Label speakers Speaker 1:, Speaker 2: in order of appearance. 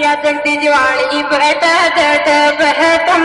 Speaker 1: दरिया जगदी जवानी बहता जट बहता